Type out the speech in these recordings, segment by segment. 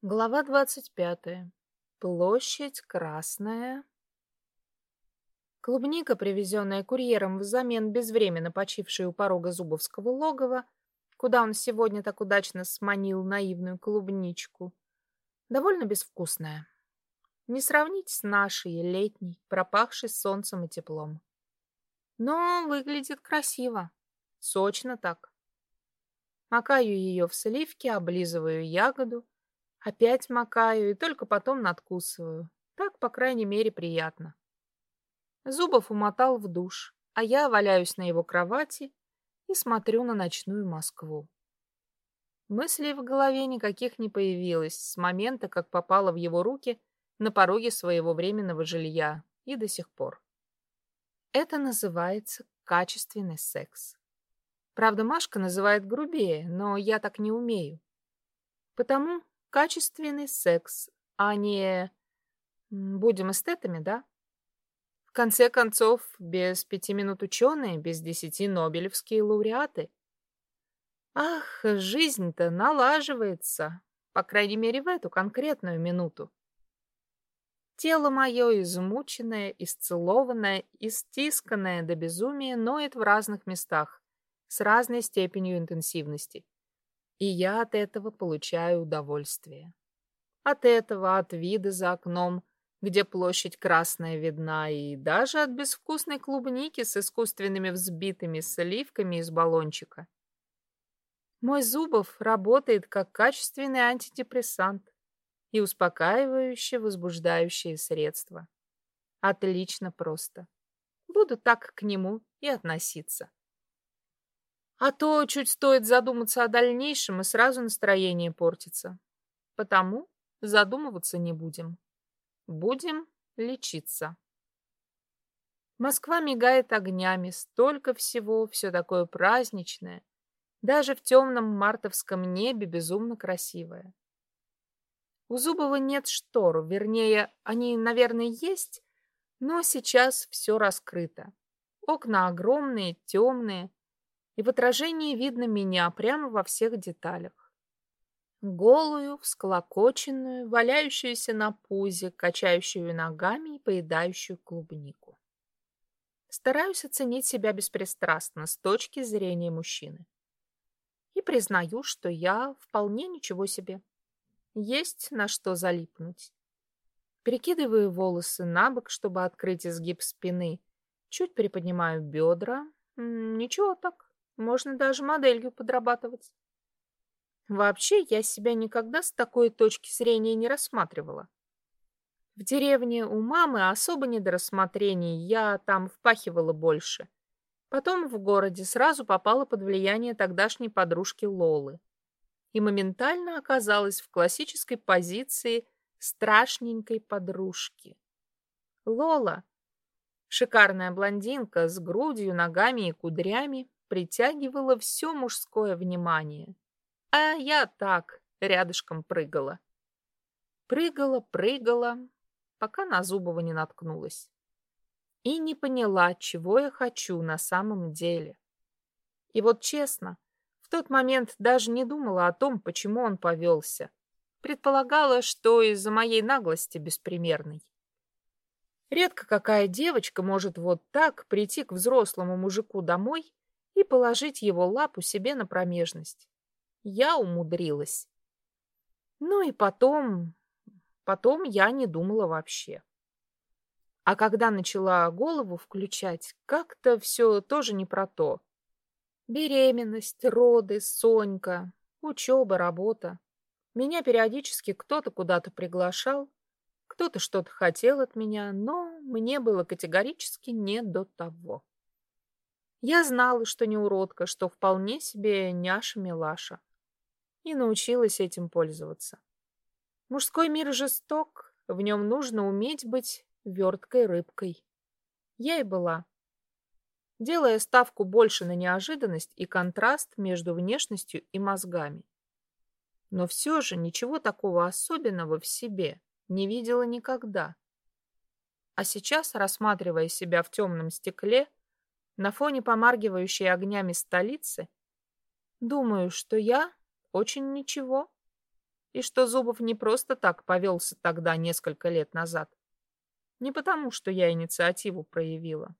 Глава двадцать пятая. Площадь Красная. Клубника, привезенная курьером взамен безвременно почившей у порога Зубовского логова, куда он сегодня так удачно сманил наивную клубничку, довольно безвкусная. Не сравнить с нашей летней, пропахшей солнцем и теплом. Но выглядит красиво, сочно так. Макаю ее в сливки, облизываю ягоду, Опять макаю и только потом надкусываю. Так, по крайней мере, приятно. Зубов умотал в душ, а я валяюсь на его кровати и смотрю на ночную Москву. Мыслей в голове никаких не появилось с момента, как попала в его руки на пороге своего временного жилья и до сих пор. Это называется качественный секс. Правда, Машка называет грубее, но я так не умею. Потому качественный секс, а не... Будем эстетами, да? В конце концов, без пяти минут ученые, без десяти нобелевские лауреаты. Ах, жизнь-то налаживается, по крайней мере, в эту конкретную минуту. Тело мое измученное, исцелованное, истисканное до безумия ноет в разных местах, с разной степенью интенсивности. И я от этого получаю удовольствие. От этого, от вида за окном, где площадь красная видна, и даже от безвкусной клубники с искусственными взбитыми сливками из баллончика. Мой Зубов работает как качественный антидепрессант и успокаивающее, возбуждающее средство. Отлично просто. Буду так к нему и относиться. А то чуть стоит задуматься о дальнейшем, и сразу настроение портится. Потому задумываться не будем. Будем лечиться. Москва мигает огнями, столько всего, все такое праздничное. Даже в темном мартовском небе безумно красивое. У Зубова нет штор, вернее, они, наверное, есть, но сейчас все раскрыто. Окна огромные, темные, и в отражении видно меня прямо во всех деталях. Голую, всклокоченную, валяющуюся на пузе, качающую ногами и поедающую клубнику. Стараюсь оценить себя беспристрастно с точки зрения мужчины. И признаю, что я вполне ничего себе. Есть на что залипнуть. Перекидываю волосы на бок, чтобы открыть изгиб спины. Чуть приподнимаю бедра. Ничего так. Можно даже моделью подрабатывать. Вообще, я себя никогда с такой точки зрения не рассматривала. В деревне у мамы особо не до рассмотрений, я там впахивала больше. Потом в городе сразу попала под влияние тогдашней подружки Лолы. И моментально оказалась в классической позиции страшненькой подружки. Лола, шикарная блондинка с грудью, ногами и кудрями, притягивала все мужское внимание. А я так, рядышком прыгала. Прыгала, прыгала, пока на Зубова не наткнулась. И не поняла, чего я хочу на самом деле. И вот честно, в тот момент даже не думала о том, почему он повелся. Предполагала, что из-за моей наглости беспримерной. Редко какая девочка может вот так прийти к взрослому мужику домой и положить его лапу себе на промежность. Я умудрилась. Ну и потом... Потом я не думала вообще. А когда начала голову включать, как-то все тоже не про то. Беременность, роды, Сонька, учеба, работа. Меня периодически кто-то куда-то приглашал, кто-то что-то хотел от меня, но мне было категорически не до того. Я знала, что не уродка, что вполне себе няша-милаша. И научилась этим пользоваться. Мужской мир жесток, в нем нужно уметь быть верткой рыбкой. Я и была. Делая ставку больше на неожиданность и контраст между внешностью и мозгами. Но все же ничего такого особенного в себе не видела никогда. А сейчас, рассматривая себя в темном стекле, на фоне помаргивающей огнями столицы, думаю, что я очень ничего. и что Зубов не просто так повелся тогда, несколько лет назад. Не потому, что я инициативу проявила.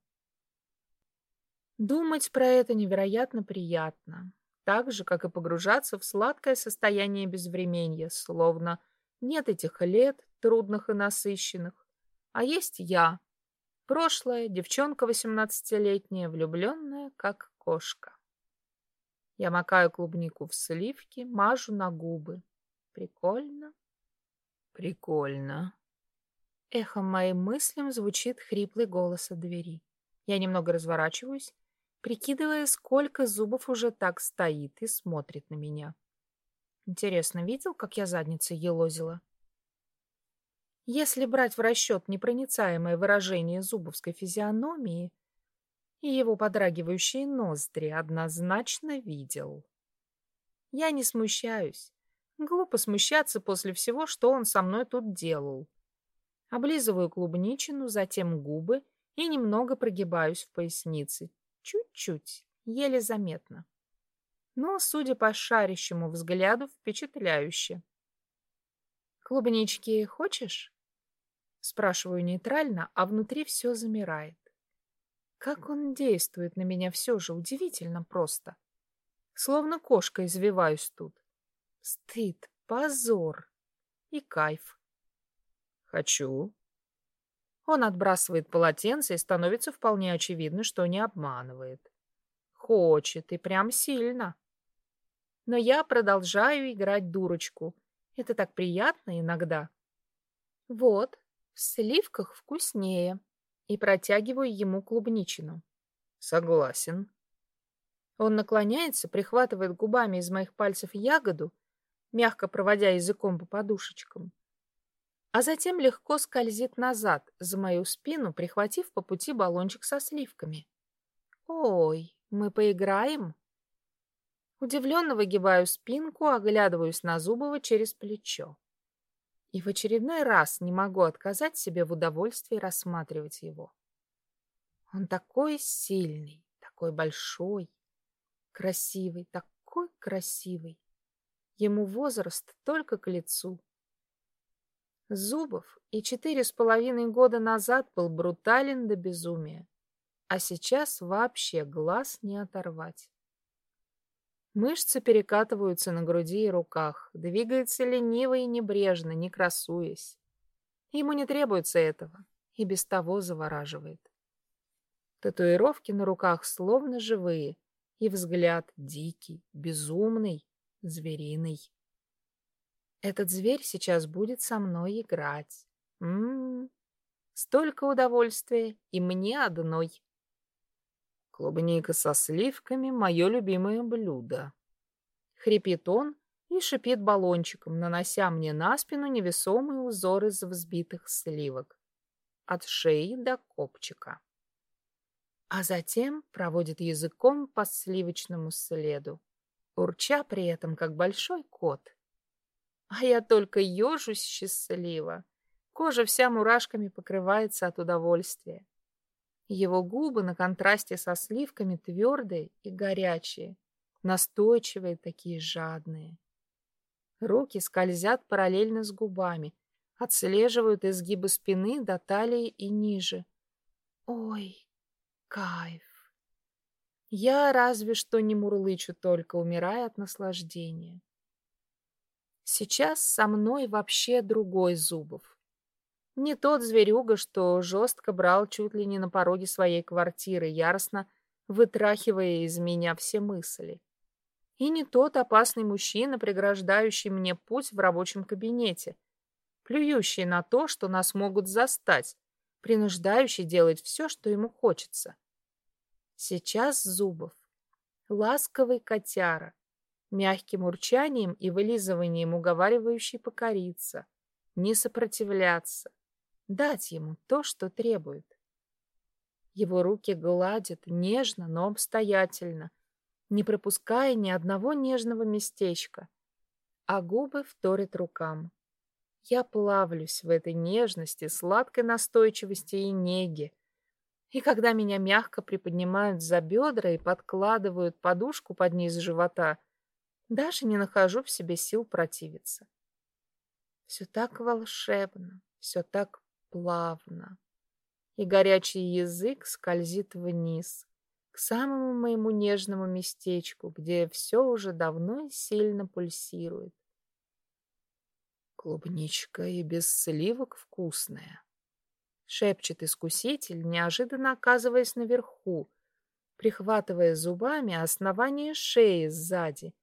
Думать про это невероятно приятно, так же, как и погружаться в сладкое состояние безвременья, словно нет этих лет, трудных и насыщенных, а есть я, прошлая, девчонка восемнадцатилетняя, влюбленная, как кошка. Я макаю клубнику в сливки, мажу на губы. Прикольно? Прикольно. Эхом моим мыслям звучит хриплый голос от двери. Я немного разворачиваюсь, прикидывая, сколько зубов уже так стоит и смотрит на меня. Интересно, видел, как я задницей елозила? Если брать в расчет непроницаемое выражение зубовской физиономии и его подрагивающие ноздри, однозначно видел. Я не смущаюсь. Глупо смущаться после всего, что он со мной тут делал. Облизываю клубничину, затем губы и немного прогибаюсь в пояснице. Чуть-чуть, еле заметно. Но, судя по шарящему взгляду, впечатляюще. «Клубнички хочешь?» Спрашиваю нейтрально, а внутри все замирает. Как он действует на меня все же удивительно просто. Словно кошка извиваюсь тут. Стыд, позор и кайф. Хочу. Он отбрасывает полотенце и становится вполне очевидно, что не обманывает. Хочет и прям сильно. Но я продолжаю играть дурочку. Это так приятно иногда. Вот, в сливках вкуснее. И протягиваю ему клубничину. Согласен. Он наклоняется, прихватывает губами из моих пальцев ягоду, мягко проводя языком по подушечкам, а затем легко скользит назад, за мою спину, прихватив по пути баллончик со сливками. «Ой, мы поиграем?» Удивленно выгибаю спинку, оглядываюсь на Зубова через плечо. И в очередной раз не могу отказать себе в удовольствии рассматривать его. Он такой сильный, такой большой, красивый, такой красивый. Ему возраст только к лицу. Зубов и четыре с половиной года назад был брутален до безумия, а сейчас вообще глаз не оторвать. Мышцы перекатываются на груди и руках, двигается лениво и небрежно, не красуясь. Ему не требуется этого, и без того завораживает. Татуировки на руках словно живые, и взгляд дикий, безумный, звериный. Этот зверь сейчас будет со мной играть. М-м-м, столько удовольствия, и мне одной. Клубника со сливками — мое любимое блюдо. Хрипит он и шипит баллончиком, нанося мне на спину невесомый узор из взбитых сливок. От шеи до копчика. А затем проводит языком по сливочному следу, урча при этом, как большой кот. А я только ежусь счастливо. Кожа вся мурашками покрывается от удовольствия. Его губы на контрасте со сливками твердые и горячие, настойчивые такие жадные. Руки скользят параллельно с губами, отслеживают изгибы спины до талии и ниже. Ой, кайф! Я разве что не мурлычу только, умирая от наслаждения. Сейчас со мной вообще другой Зубов. Не тот зверюга, что жестко брал чуть ли не на пороге своей квартиры, яростно вытрахивая из меня все мысли. И не тот опасный мужчина, преграждающий мне путь в рабочем кабинете, плюющий на то, что нас могут застать, принуждающий делать все, что ему хочется. Сейчас Зубов, ласковый котяра, мягким урчанием и вылизыванием уговаривающий покориться, не сопротивляться, дать ему то, что требует. Его руки гладят нежно, но обстоятельно, не пропуская ни одного нежного местечка, а губы вторят рукам. Я плавлюсь в этой нежности, сладкой настойчивости и неге. И когда меня мягко приподнимают за бедра и подкладывают подушку под низ живота, даже не нахожу в себе сил противиться. Все так волшебно, все так плавно. И горячий язык скользит вниз, к самому моему нежному местечку, где все уже давно сильно пульсирует. Клубничка и без сливок вкусная, шепчет искуситель, неожиданно оказываясь наверху, прихватывая зубами основание шеи сзади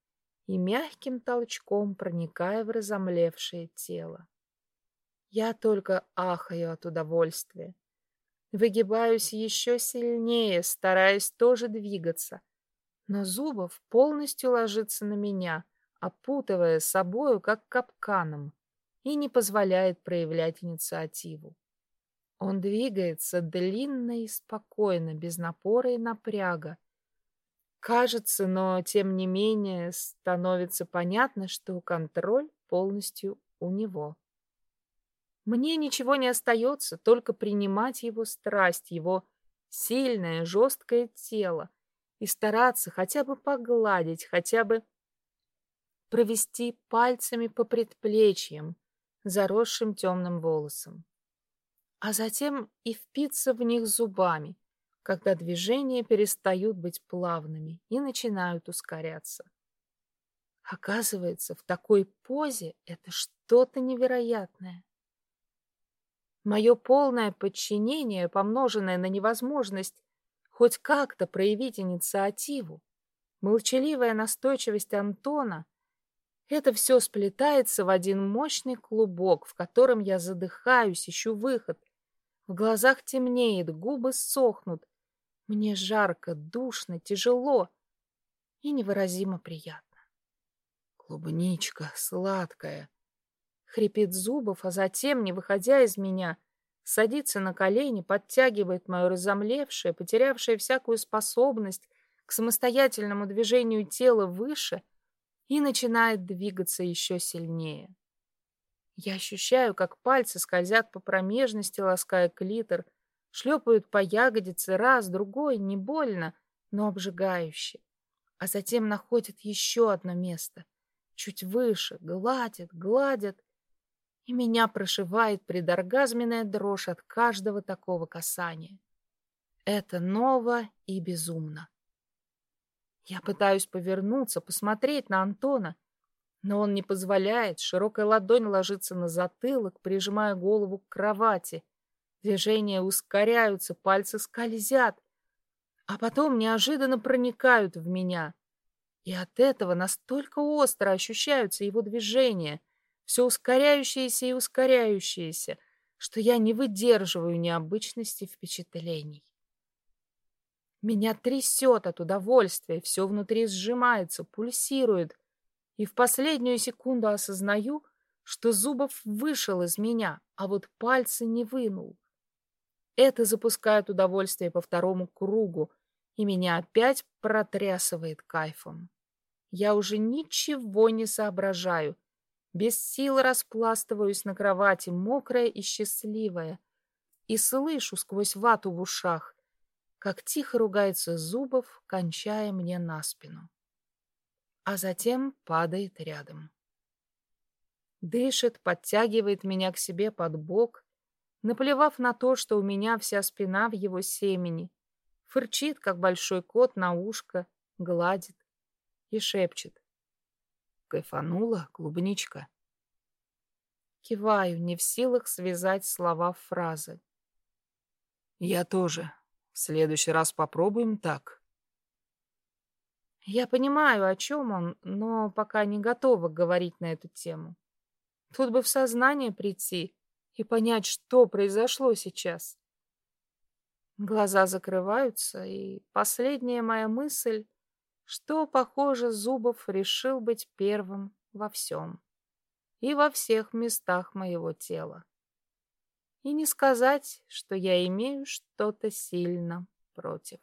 и мягким толчком проникая в разомлевшее тело. Я только ахаю от удовольствия. Выгибаюсь еще сильнее, стараясь тоже двигаться. Но Зубов полностью ложится на меня, опутывая собою, как капканом, и не позволяет проявлять инициативу. Он двигается длинно и спокойно, без напора и напряга. Кажется, но тем не менее становится понятно, что контроль полностью у него. Мне ничего не остается, только принимать его страсть, его сильное, жесткое тело и стараться хотя бы погладить, хотя бы провести пальцами по предплечьям, заросшим темным волосом, а затем и впиться в них зубами, когда движения перестают быть плавными и начинают ускоряться. Оказывается, в такой позе это что-то невероятное. Мое полное подчинение, помноженное на невозможность хоть как-то проявить инициативу, молчаливая настойчивость Антона — это все сплетается в один мощный клубок, в котором я задыхаюсь, ищу выход. В глазах темнеет, губы сохнут. Мне жарко, душно, тяжело и невыразимо приятно. «Клубничка сладкая!» Хрипит Зубов, а затем, не выходя из меня, садится на колени, подтягивает мое разомлевшее, потерявшее всякую способность к самостоятельному движению тела выше и начинает двигаться еще сильнее. Я ощущаю, как пальцы скользят по промежности, лаская клитор, шлепают по ягодице раз, другой, не больно, но обжигающе. А затем находят еще одно место, чуть выше, гладят, гладят, и меня прошивает предоргазменная дрожь от каждого такого касания. Это ново и безумно. Я пытаюсь повернуться, посмотреть на Антона, но он не позволяет, широкая ладонь ложится на затылок, прижимая голову к кровати. Движения ускоряются, пальцы скользят, а потом неожиданно проникают в меня. И от этого настолько остро ощущаются его движения, все ускоряющееся и ускоряющееся, что я не выдерживаю необычности впечатлений. Меня трясет от удовольствия, все внутри сжимается, пульсирует, и в последнюю секунду осознаю, что Зубов вышел из меня, а вот пальцы не вынул. Это запускает удовольствие по второму кругу, и меня опять протрясывает кайфом. Я уже ничего не соображаю, без сил распластываюсь на кровати, мокрая и счастливая, и слышу сквозь вату в ушах, как тихо ругается Зубов, кончая мне на спину. А затем падает рядом. Дышит, подтягивает меня к себе под бок, наплевав на то, что у меня вся спина в его семени, фырчит, как большой кот на ушко, гладит и шепчет. Кайфанула клубничка. Киваю, не в силах связать слова в фразы. Я тоже. В следующий раз попробуем так. Я понимаю, о чем он, но пока не готова говорить на эту тему. Тут бы в сознание прийти и понять, что произошло сейчас. Глаза закрываются, и последняя моя мысль что, похоже, Зубов решил быть первым во всем и во всех местах моего тела. И не сказать, что я имею что-то сильно против.